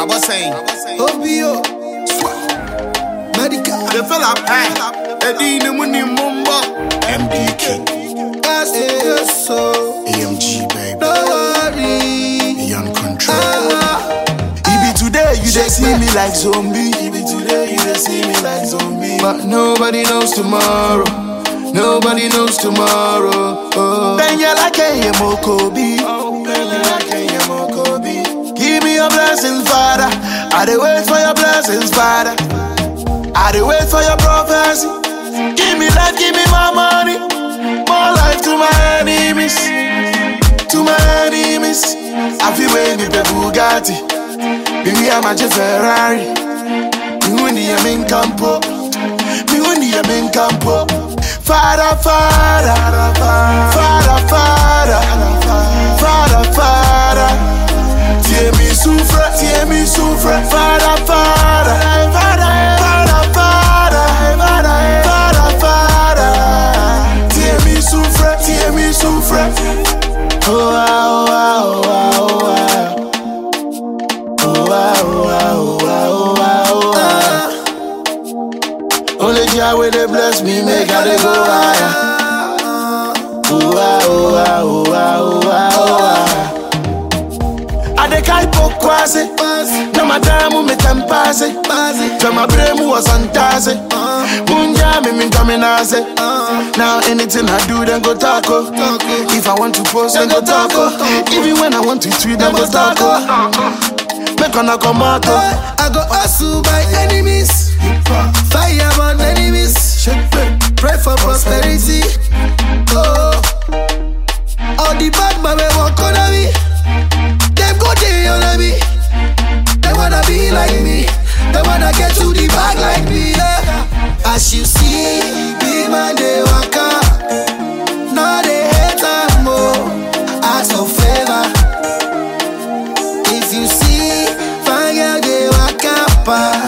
I was saying, Obio. Medical. the fella, eh, Eddie, the money, mumbo, MDK, so. AMG, baby, Don't worry. Young Control. Ah, It be today you dey see me like zombie. It be today you dey see me like zombie. But nobody knows tomorrow. Nobody knows tomorrow. Oh. Daniela Kenya Mokobi. Daniela Kenya Mokobi. Give me your blessings, Father. I dey wait for your blessings, Father. I dey wait for your prophecy. Give me life, give me my money. More life to my enemies. To my enemies. I feel when me pe Bugatti. Baby, I'm a Ferrari. Me when the in campo. Me when the in campo. Father, Father, Father, Father, Father, Oh, ah, oh, ah. Only Jah will they bless me, make I dey go higher. Ah, oh, ah, oh, ah. I dey kai pokwase, na madamu me tempase. Jama bremu was antase. Munja me min kaminase. Now anything I do, then go taco. If I want to post, then go taco. Even when I want to tweet, then go taco. Make on a come out. Oh. I go hustle by enemies.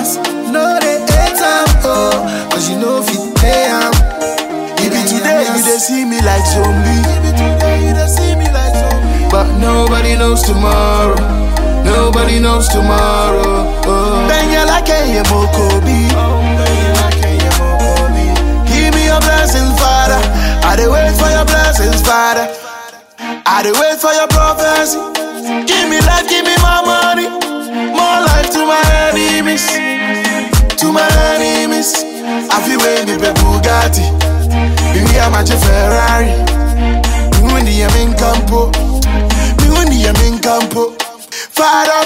Pass. No they hate am oh, cause you know if you pay am. It today you dey see me like zombie. Be today you dey see me like zombie. But nobody knows tomorrow. Nobody knows tomorrow. Oh. Daniela Kenya Mokobi. Daniela Kenya Mokobi. Give me your blessings, Father. I dey wait for your blessings, Father. I dey wait for your prophecy. Give me life, give me my money. More life to my enemies. My enemies. I feel me pe Bugatti. Baby, I'm a Ferrari. Me when the in campo. Me when the in campo. Father.